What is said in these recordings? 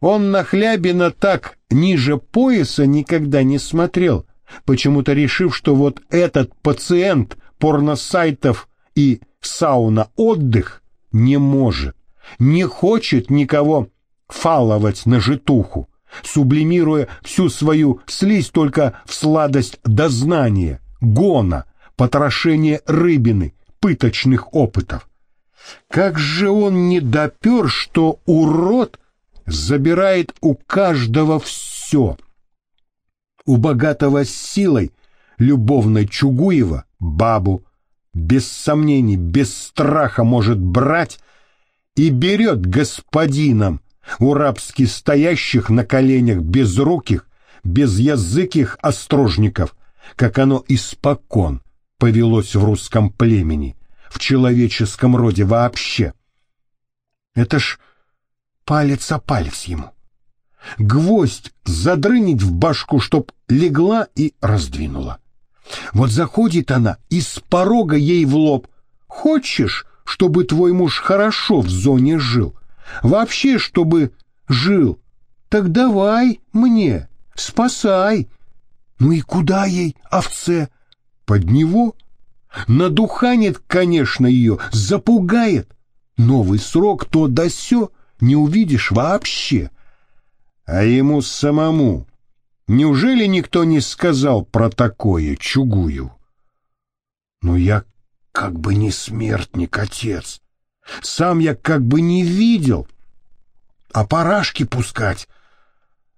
Он на Хлябина так ниже пояса никогда не смотрел, почему-то решив, что вот этот пациент порносайтов и сауна-отдых не может, не хочет никого фаловать на житуху, сублимируя всю свою слизь только в сладость дознания, гона, потрошения рыбины, пыточных опытов. Как же он не допер, что урод забирает у каждого все. У богатого силой любовной Чугуева бабу, без сомнений, без страха может брать и берет господином у рабски стоящих на коленях безруких, безязыких острожников, как оно испокон повелось в русском племени, в человеческом роде вообще. Это ж палец о палец ему. Гвоздь задрынить в башку, чтоб легла и раздвинула. Вот заходит она и с порога ей в лоб. Хочешь, чтобы твой муж хорошо в зоне жил? Вообще, чтобы жил? Так давай мне, спасай. Ну и куда ей, овце? Под него? Надуханит, конечно, ее, запугает. Новый срок то да сё не увидишь вообще. А ему самому неужели никто не сказал про такое Чугую? Но я как бы не смертник, отец. Сам я как бы не видел. А парашки пускать?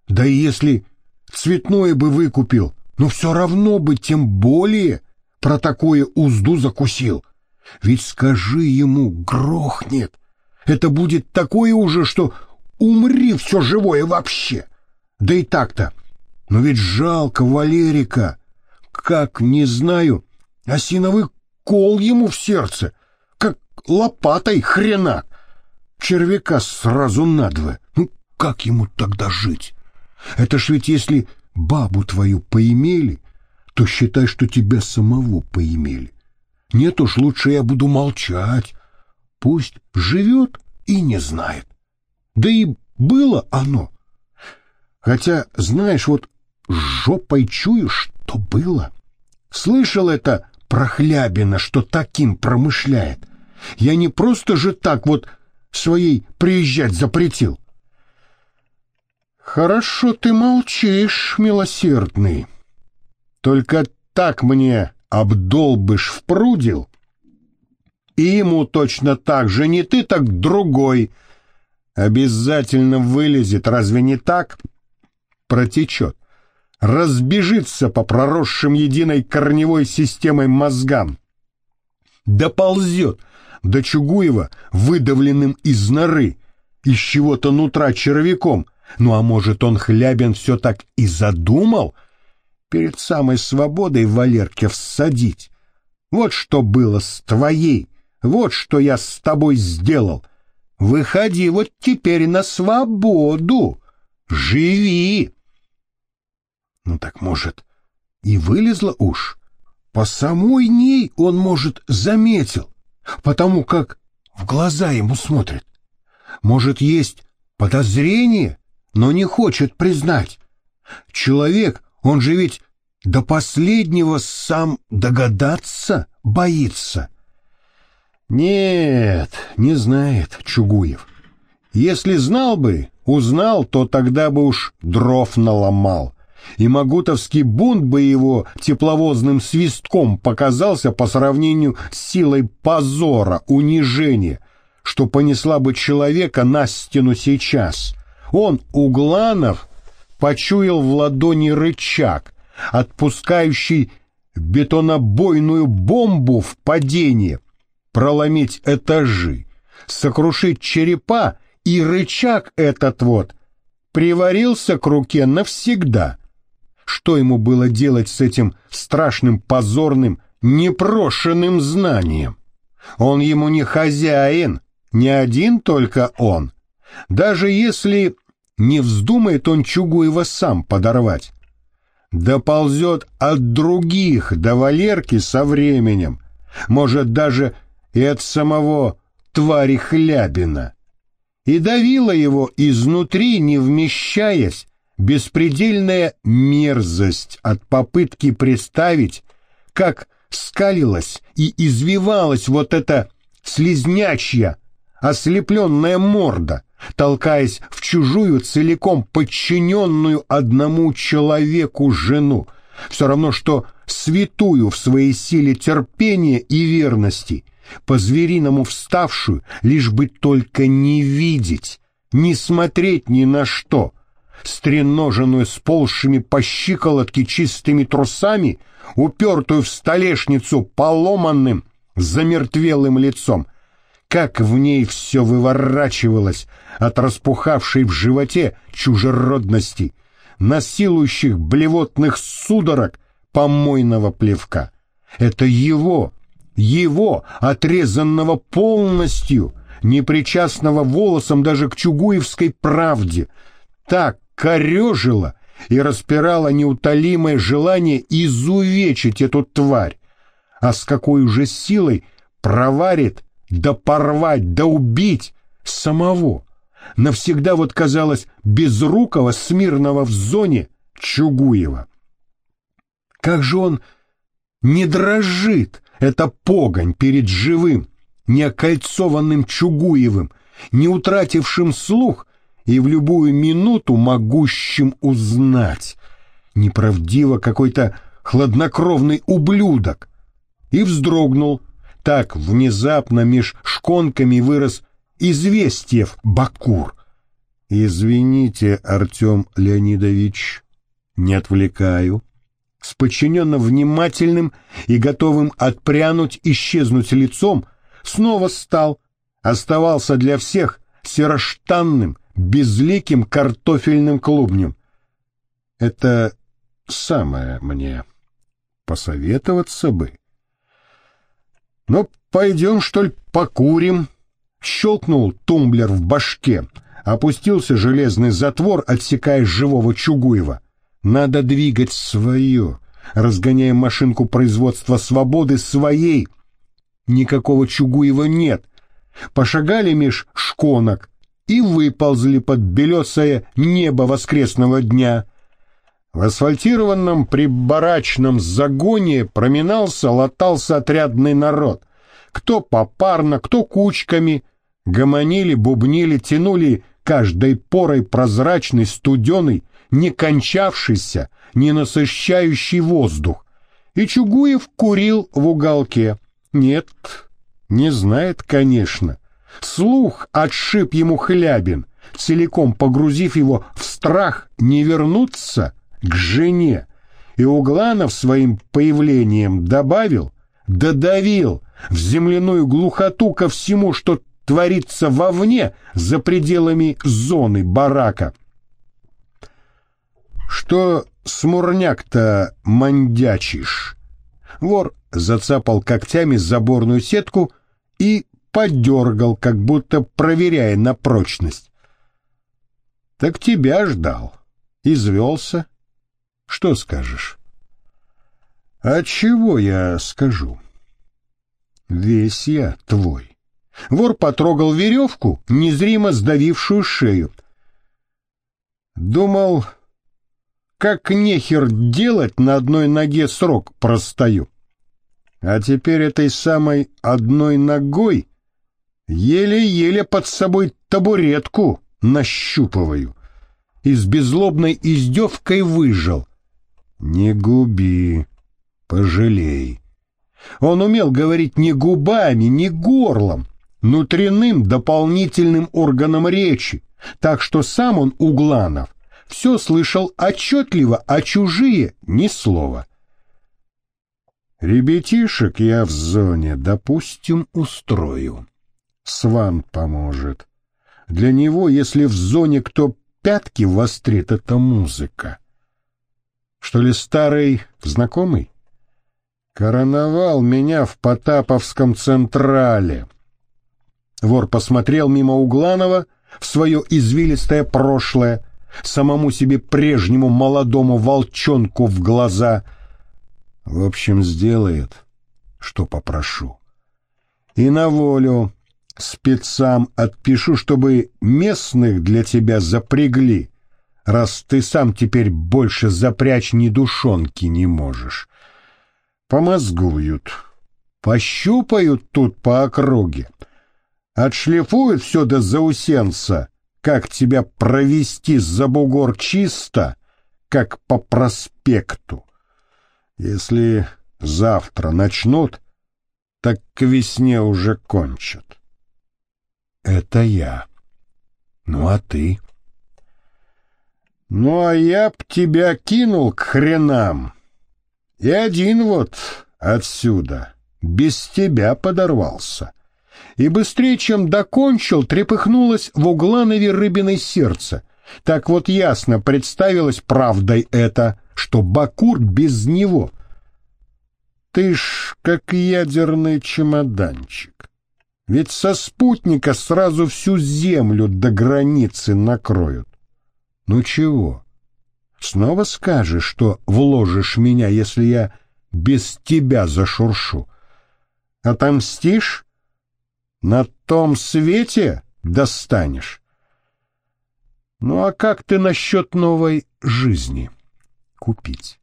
Да и если цветное бы выкупил, но все равно бы тем более про такое узду закусил. Ведь скажи ему, грохнет. Это будет такое уже, что умри все живое вообще. Да и так-то. Но ведь жалко Валерика. Как, не знаю, осиновый кол ему в сердце, как лопатой хрена. Червяка сразу надвое. Ну, как ему тогда жить? Это ж ведь если бабу твою поимели, то считай, что тебя самого поимели. Нет уж, лучше я буду молчать, Пусть живет и не знает. Да и было оно. Хотя, знаешь, вот жопой чую, что было. Слышал это про Хлябина, что таким промышляет. Я не просто же так вот своей приезжать запретил. Хорошо ты молчишь, милосердный. Только так мне обдолбыш впрудил, и ему точно так же, не ты, так другой. Обязательно вылезет, разве не так? Протечет, разбежится по проросшим единой корневой системой мозгам. Доползет до Чугуева, выдавленным из норы, из чего-то нутра червяком. Ну а может, он Хлябин все так и задумал? Перед самой свободой Валерке всадить. Вот что было с твоей вот что я с тобой сделал. Выходи вот теперь на свободу. Живи. Ну так, может, и вылезла уж. По самой ней он, может, заметил, потому как в глаза ему смотрит. Может, есть подозрение, но не хочет признать. Человек, он же ведь до последнего сам догадаться боится. Нет, не знает Чугуев. Если знал бы, узнал, то тогда бы уж дров наломал. И Магутовский бунт бы его тепловозным свистком показался по сравнению с силой позора, унижения, что понесла бы человека на стену сейчас. Он, Угланов, почуял в ладони рычаг, отпускающий бетонобойную бомбу в падение — проломить этажи, сокрушить черепа, и рычаг этот вот приварился к руке навсегда. Что ему было делать с этим страшным, позорным, непрошенным знанием? Он ему не хозяин, не один только он. Даже если не вздумает он Чугуева сам подорвать. Доползет от других до Валерки со временем, может даже и от самого твари Хлябина. и давила его изнутри, не вмещаясь, беспредельная мерзость от попытки представить, как скалилась и извивалась вот эта слизнячья, ослепленная морда, толкаясь в чужую, целиком подчиненную одному человеку жену, все равно что святую в своей силе терпения и верности, по-звериному вставшую, лишь бы только не видеть, не смотреть ни на что, стреноженную сползшими по щиколотке чистыми трусами, упертую в столешницу поломанным, замертвелым лицом, как в ней все выворачивалось от распухавшей в животе чужеродности, насилующих блевотных судорог помойного плевка. Это его, его, отрезанного полностью, непричастного волосом даже к чугуевской правде, так корежило и распирало неутолимое желание изувечить эту тварь, а с какой уже силой проварит, да порвать, да убить самого, навсегда вот казалось безрукого, смирного в зоне Чугуева. Как же он не дрожит, эта погонь перед живым, неокольцованным Чугуевым, не утратившим слух и в любую минуту могущим узнать. Неправдиво какой-то хладнокровный ублюдок. И вздрогнул. Так внезапно меж шконками вырос Известьев Бакур. «Извините, Артем Леонидович, не отвлекаю». С подчиненно внимательным и готовым отпрянуть, исчезнуть лицом, снова стал, оставался для всех сероштанным, безликим картофельным клубнем. Это самое мне посоветоваться бы. Ну, пойдем, что ли, покурим, Щелкнул тумблер в башке, опустился железный затвор, отсекая живого Чугуева. Надо двигать свое, разгоняя машинку производства свободы своей. Никакого Чугуева нет. Пошагали меж шконок и выползли под белесое небо воскресного дня. В асфальтированном прибарачном загоне проминался, латался отрядный народ. Кто попарно, кто кучками, Гомонили, бубнили, тянули каждой порой прозрачный, студеный, не кончавшийся, не насыщающий воздух. И Чугуев курил в уголке. Нет, не знает, конечно. Слух отшиб ему Хлябин, целиком погрузив его в страх не вернуться к жене. И Угланов своим появлением добавил, додавил в земляную глухоту ко всему, что творится вовне, за пределами зоны барака. Что смурняк-то мандячишь? Вор зацапал когтями заборную сетку и подергал, как будто проверяя на прочность. Так тебя ждал. Извелся. Что скажешь? А чего я скажу? Весь я твой. Вор потрогал веревку, незримо сдавившую шею. Думал, как нехер делать на одной ноге срок простою. А теперь этой самой одной ногой еле-еле под собой табуретку нащупываю и с безлобной издевкой выжил. Не губи, пожалей. Он умел говорить не губами, не горлом, внутренним дополнительным органом речи, так что сам он, Угланов, все слышал отчетливо, а чужие — ни слова. Ребятишек я в зоне, допустим, устрою. Сван поможет. Для него, если в зоне кто пятки вострит, это музыка. Что ли старый знакомый? Короновал меня в Потаповском Централе. Вор посмотрел мимо Угланова в свое извилистое прошлое, самому себе прежнему молодому волчонку в глаза. В общем, сделает, что попрошу. И на волю спецам отпишу, чтобы местных для тебя запрягли, раз ты сам теперь больше запрячь ни душонки не можешь. Помозгуют, пощупают тут по округе, отшлифуют все до заусенца, как тебя провести за бугор чисто, как по проспекту. Если завтра начнут, так к весне уже кончат. Это я. Ну а ты? Ну а я б тебя кинул к хренам. И один вот отсюда без тебя подорвался. И быстрее, чем докончил, трепыхнулось в угланове рыбиной сердце. Так вот ясно представилось правдой это, что Бакур без него. Ты ж как ядерный чемоданчик. Ведь со спутника сразу всю землю до границы накроют. Ну чего? Снова скажешь, что вложишь меня, если я без тебя зашуршу? Отомстишь? На том свете достанешь? Ну а как ты насчет новой жизни? Купить.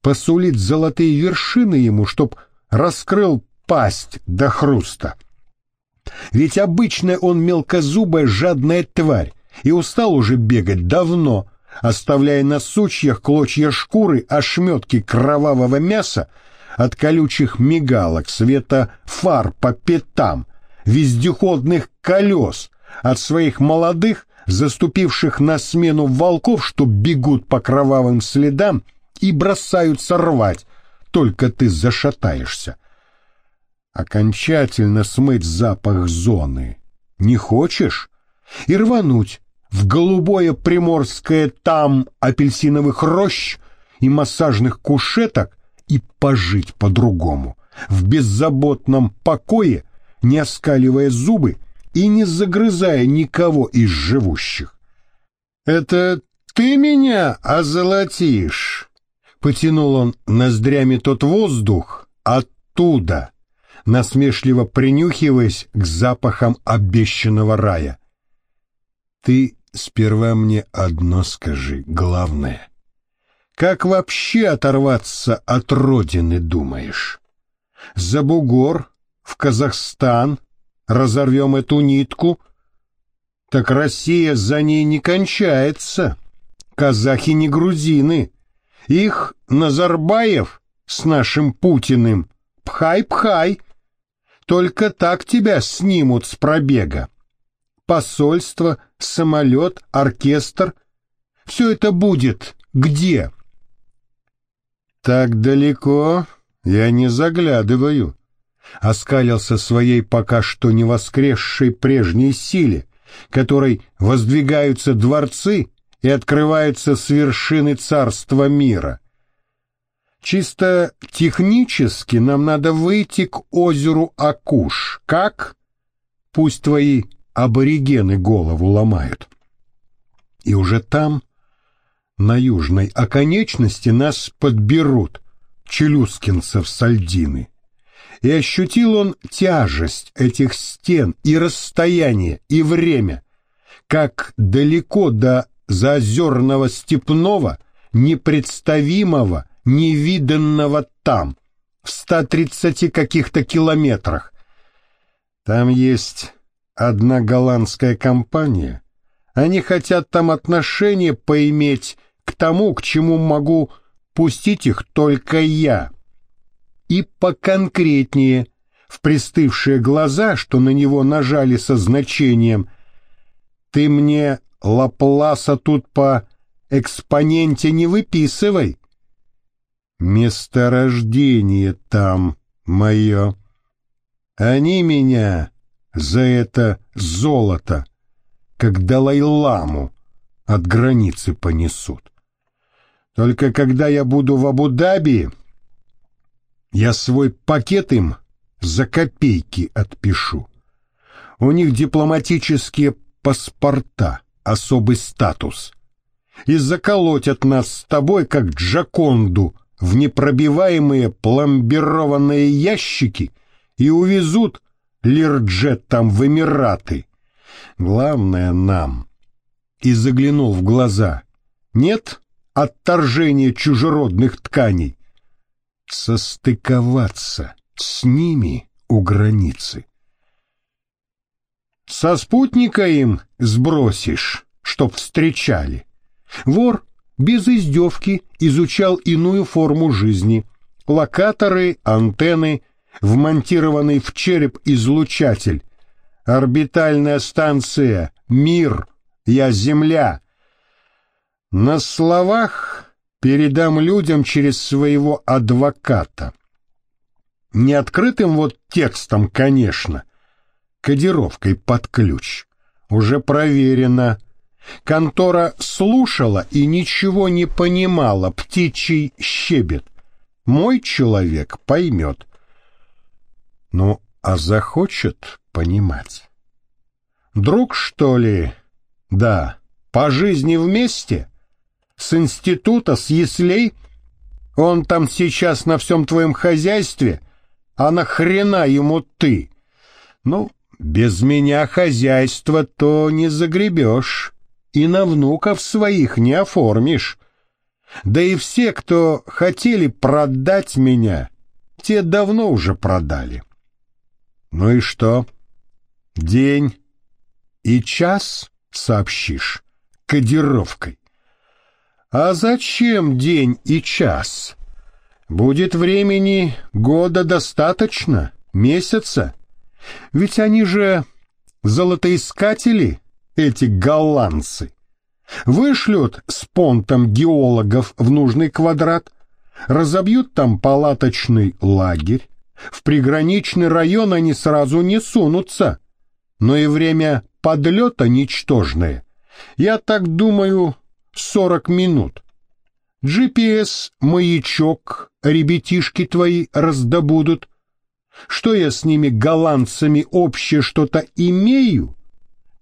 Посулить золотые вершины ему, чтоб раскрыл пасть до хруста. Ведь обычно он мелкозубая жадная тварь и устал уже бегать давно, оставляя на сучьях клочья шкуры, ошметки кровавого мяса от колючих мигалок, света фар по пятам, вездеходных колес, от своих молодых, заступивших на смену волков, что бегут по кровавым следам и бросаются рвать, только ты зашатаешься окончательно смыть запах зоны. Не хочешь? И рвануть в голубое приморское там апельсиновых рощ и массажных кушеток и пожить по-другому, в беззаботном покое, не оскаливая зубы и не загрызая никого из живущих. «Это ты меня озолотишь?» Потянул он ноздрями тот воздух оттуда, насмешливо принюхиваясь к запахам обещанного рая. «Ты сперва мне одно скажи, главное. Как вообще оторваться от родины, думаешь? За бугор, в Казахстан, разорвем эту нитку? Так Россия за ней не кончается. Казахи не грузины. Их Назарбаев с нашим Путиным пхай-пхай, только так тебя снимут с пробега. Посольство, самолет, оркестр — все это будет где? Так далеко я не заглядываю. Оскалился своей пока что не воскресшей прежней силе, которой воздвигаются дворцы и открываются с вершины царства мира. Чисто технически нам надо выйти к озеру Акуш. Как? Пусть твои аборигены голову ломают. И уже там, на южной оконечности, нас подберут, челюскинцев сальдины. И ощутил он тяжесть этих стен и расстояние, и время, как далеко до заозерного степного, непредставимого, невиданного там, в 130 каких-то километрах. Там есть одна голландская компания. Они хотят там отношение поиметь к тому, к чему могу пустить их только я. И поконкретнее, в пристывшие глаза, что на него нажали со значением «Ты мне Лапласа тут по экспоненте не выписывай». Месторождение там мое. Они меня за это золото, как Далай-ламу, от границы понесут. Только когда я буду в Абу-Даби, я свой пакет им за копейки отпишу. У них дипломатические паспорта, особый статус. И заколотят нас с тобой, как Джаконду, в непробиваемые пломбированные ящики и увезут Лирджет там в Эмираты. Главное нам. И заглянул в глаза. Нет отторжения чужеродных тканей. Состыковаться с ними у границы. Со спутника им сбросишь, чтоб встречали. Вор без издевки изучал иную форму жизни. Локаторы, антенны, вмонтированный в череп излучатель. Орбитальная станция «Мир», «Я Земля». На словах передам людям через своего адвоката. Не открытым вот текстом, конечно, кодировкой под ключ. Уже проверено. Контора слушала и ничего не понимала, птичий щебет. Мой человек поймет. Ну, а захочет понимать. Друг, что ли? Да. По жизни вместе? С института, с яслей? Он там сейчас на всем твоем хозяйстве? А нахрена ему ты? Ну, без меня хозяйство то не загребешь, и на внуков своих не оформишь. Да и все, кто хотели продать меня, те давно уже продали. Ну и что? День и час сообщишь кодировкой. А зачем день и час? Будет времени года достаточно, месяца. Ведь они же золотоискатели, эти голландцы. Вышлют с понтом геологов в нужный квадрат, разобьют там палаточный лагерь. В приграничный район они сразу не сунутся, но и время подлета ничтожное. Я так думаю, сорок минут. GPS-маячок ребятишки твои раздобудут, что я с ними голландцами общее что-то имею,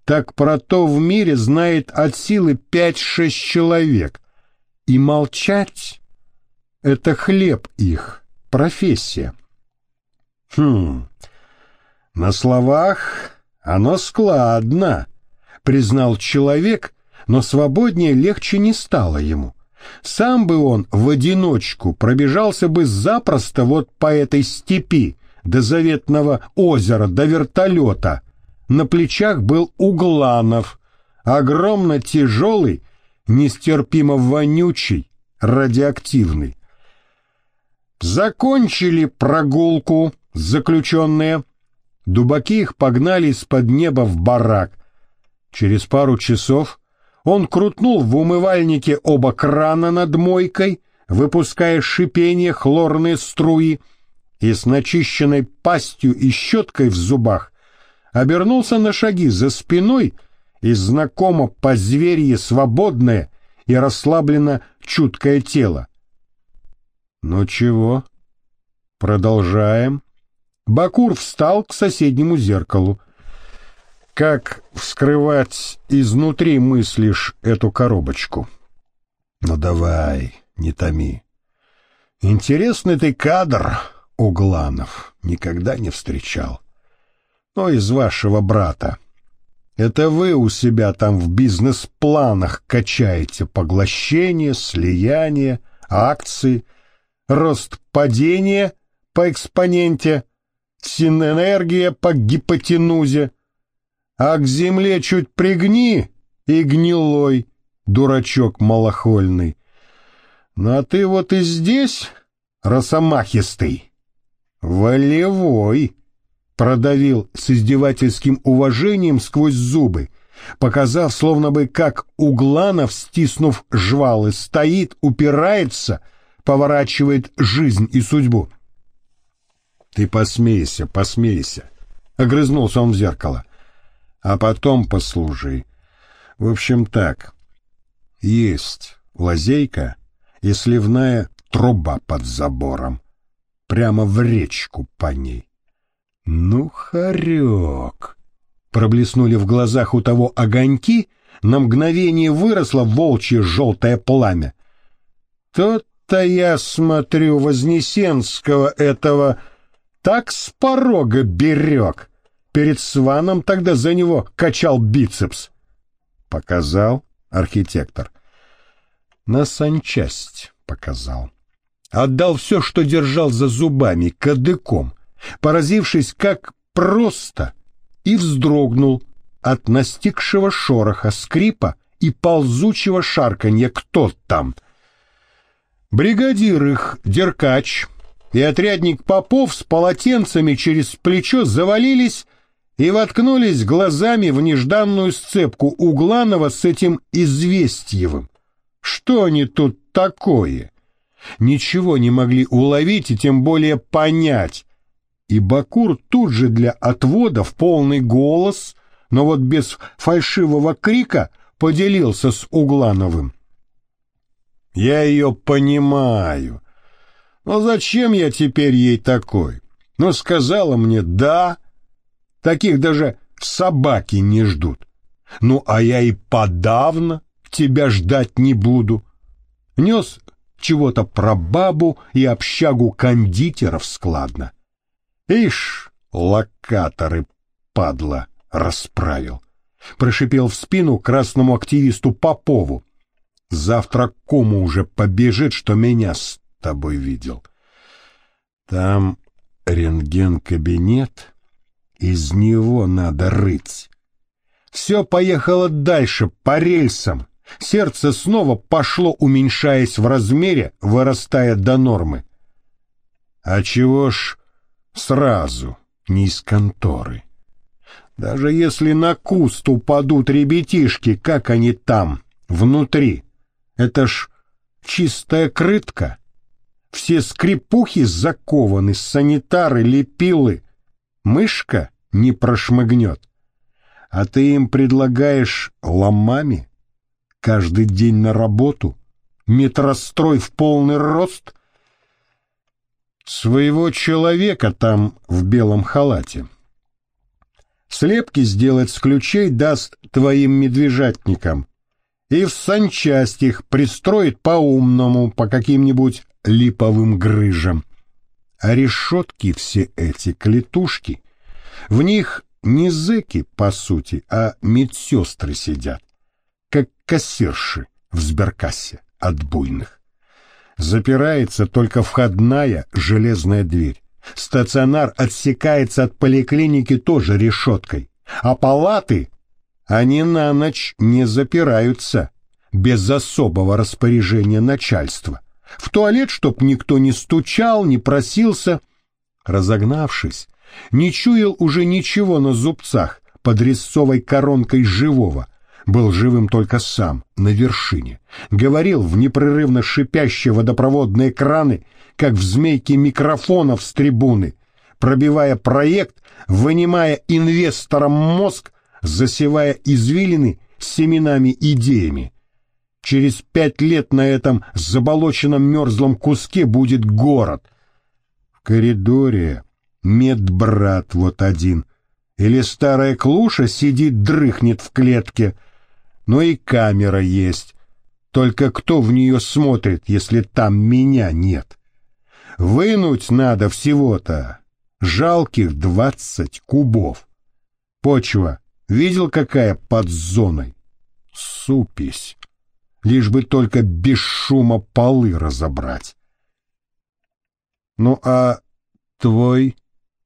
так про то в мире знает от силы пять-шесть человек. И молчать — это хлеб их, профессия. Хм, на словах оно складно, признал человек, но свободнее легче не стало ему. Сам бы он в одиночку пробежался бы запросто вот по этой степи, до заветного озера, до вертолета. На плечах был Угланов, огромно тяжелый, нестерпимо вонючий, радиоактивный. Закончили прогулку заключенные. Дубаки их погнали из-под неба в барак. Через пару часов он крутнул в умывальнике оба крана над мойкой, выпуская шипение хлорные струи, и с начищенной пастью и щеткой в зубах обернулся на шаги за спиной и знакомо по зверье свободное и расслабленно чуткое тело. «Ну чего? Продолжаем». Бакур встал к соседнему зеркалу. «Как вскрывать изнутри, мыслишь, эту коробочку?» «Ну давай, не томи. Интересный ты кадр, Угланов, никогда не встречал. Но из вашего брата. Это вы у себя там в бизнес-планах качаете поглощение, слияние, акции, рост падения по экспоненте, синэнергия по гипотенузе, а к земле чуть пригни и гнилой, дурачок малохольный. Ну а ты вот и здесь, росомахистый, «Волевой!» — продавил с издевательским уважением сквозь зубы, показав, словно бы как Угланов, стиснув жвалы, стоит, упирается, поворачивает жизнь и судьбу. «Ты посмейся, посмейся!» — огрызнулся он в зеркало. «А потом послужи. В общем так, есть лазейка и сливная труба под забором прямо в речку по ней. Ну, хорек! Проблеснули в глазах у того огоньки, на мгновение выросло волчье желтое пламя. Тот-то я смотрю Вознесенского этого так с порога берег. Перед Сваном тогда за него качал бицепс. Показал архитектор. На санчасть показал. Отдал все, что держал за зубами, кадыком, поразившись, как просто, и вздрогнул от настигшего шороха, скрипа и ползучего шарканья «Кто там?». Бригадир их, Деркач, и отрядник Попов с полотенцами через плечо завалились и воткнулись глазами в нежданную сцепку Угланова с этим Известьевым. Что они тут такое? Ничего не могли уловить и тем более понять. И Бакур тут же для отвода в полный голос, но вот без фальшивого крика, поделился с Углановым. «Я ее понимаю. Но зачем я теперь ей такой? Но сказала мне «да». Таких даже собаки не ждут. Ну, а я и подавно тебя ждать не буду. Нес чего-то про бабу и общагу кондитеров складно. Ишь, локаторы, падла, расправил. Прошипел в спину красному активисту Попову. Завтра кому уже побежит, что меня с тобой видел. Там рентген-кабинет, из него надо рыть. Все поехало дальше, по рельсам. Сердце снова пошло, уменьшаясь в размере, вырастая до нормы. А чего ж сразу, не из конторы? Даже если на куст упадут ребятишки, как они там, внутри, это ж чистая крытка. Все скрипухи закованы, санитары, лепилы. Мышка не прошмыгнет. А ты им предлагаешь ломами? Каждый день на работу? Метрострой в полный рост? Своего человека там в белом халате. Слепки сделать с ключей даст твоим медвежатникам. И в санчасть их пристроит по-умному, по каким-нибудь липовым грыжам. А решетки все эти, клетушки, в них не зэки, по сути, а медсестры сидят, как кассирши в сберкассе от буйных. Запирается только входная железная дверь. Стационар отсекается от поликлиники тоже решеткой, а палаты, они на ночь не запираются без особого распоряжения начальства. В туалет, чтоб никто не стучал, не просился. Разогнавшись, не чуял уже ничего на зубцах под резцовой коронкой живого. Был живым только сам, на вершине. Говорил в непрерывно шипящие водопроводные краны, как в змейке микрофонов с трибуны, пробивая проект, вынимая инвесторам мозг, засевая извилины семенами идеями. Через пять лет на этом заболоченном мерзлом куске будет город. В коридоре медбрат вот один. Или старая клуша сидит, дрыхнет в клетке. Но и камера есть. Только кто в нее смотрит, если там меня нет? Вынуть надо всего-то. Жалких двадцать кубов. Почва, видел, какая под зоной? Супись. Лишь бы только без шума полы разобрать. Ну а твой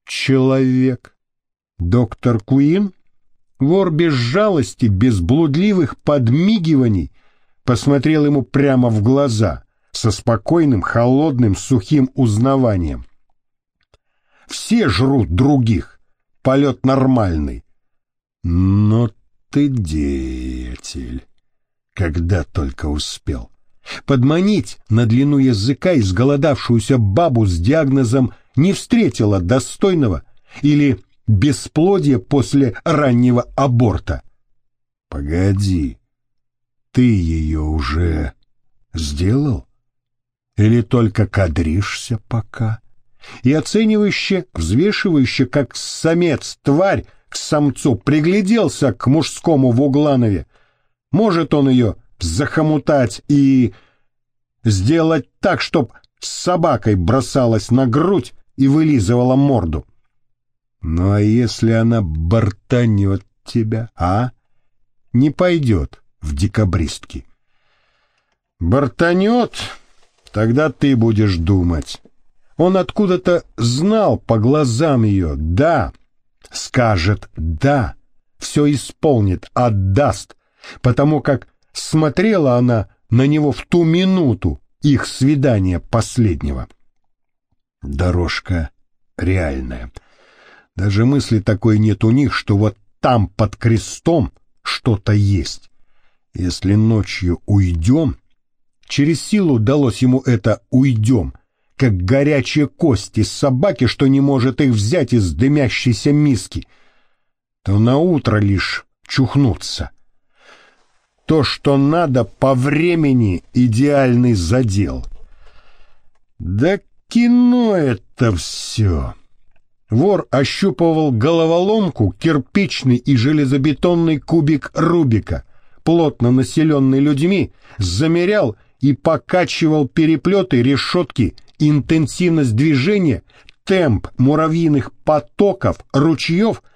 человек. Доктор Куин, вор без жалости, без блудливых подмигиваний, посмотрел ему прямо в глаза со спокойным, холодным, сухим узнаванием. Все жрут других, полет нормальный. Но ты деятель, когда только успел. Подманить на длину языка изголодавшуюся бабу с диагнозом не встретила достойного или бесплодия после раннего аборта. Погоди, ты ее уже сделал? Или только кадришься пока? И оценивающе, взвешивающе, как самец, тварь, к самцу пригляделся к мужскому в Угланове. Может он ее захомутать и сделать так, чтоб с собакой бросалась на грудь и вылизывала морду. Ну а если она бортанет тебя, а? Не пойдет в декабристки. Бортанет, тогда ты будешь думать. Он откуда-то знал по глазам ее, да, скажет «да», все исполнит, отдаст, потому как смотрела она на него в ту минуту их свидания последнего. Дорожка реальная. Даже мысли такой нет у них, что вот там под крестом что-то есть. Если ночью уйдем, через силу удалось ему это «уйдем», как горячие кости собаки, что не может их взять из дымящейся миски, то на утро лишь чухнуться. То, что надо по времени, идеальный задел. Да кино это все. Вор ощупывал головоломку, кирпичный и железобетонный кубик Рубика, плотно населенный людьми, замерял и покачивал переплеты решетки, интенсивность движения, темп муравьиных потоков, ручьев —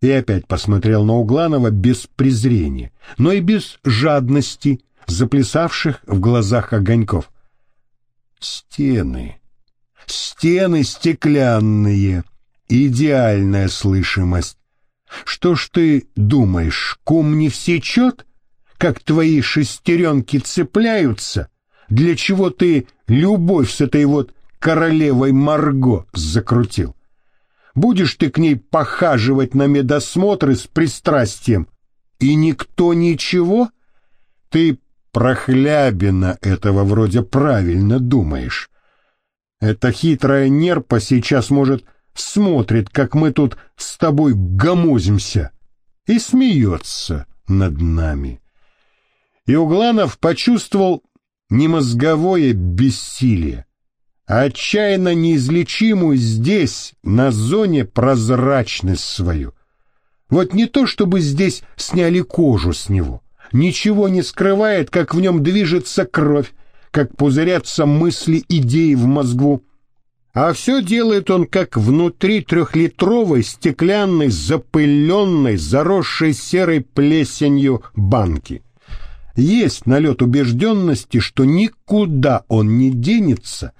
и опять посмотрел на Угланова без презрения, но и без жадности, заплясавших в глазах огоньков. Стены, Стены стеклянные, идеальная слышимость. Что ж ты думаешь, кум не всечет, как твои шестеренки цепляются? Для чего ты любовь с этой вот королевой Марго закрутил? Будешь ты к ней похаживать на медосмотры с пристрастием, и никто ничего? Ты прохлябина этого вроде правильно думаешь. Эта хитрая нерпа сейчас, может, смотрит, как мы тут с тобой гомозимся, и смеется над нами. И Угланов почувствовал не мозговое бессилие, отчаянно неизлечимую здесь, на зоне, прозрачность свою. Вот не то, чтобы здесь сняли кожу с него, ничего не скрывает, как в нем движется кровь, как пузырятся мысли, идеи в мозгу. А все делает он как внутри трехлитровой стеклянной, запыленной, заросшей серой плесенью банки. Есть налет убежденности, что никуда он не денется,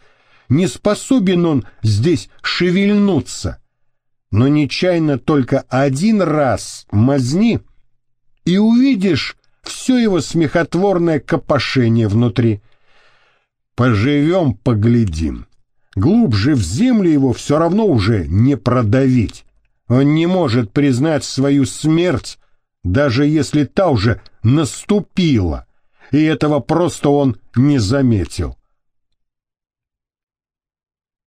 не способен он здесь шевельнуться. Но нечаянно только один раз мазни, и увидишь все его смехотворное копошение внутри. Поживем, поглядим. Глубже в землю его все равно уже не продавить. Он не может признать свою смерть, даже если та уже наступила, и этого просто он не заметил.